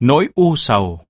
Nỗi u sầu.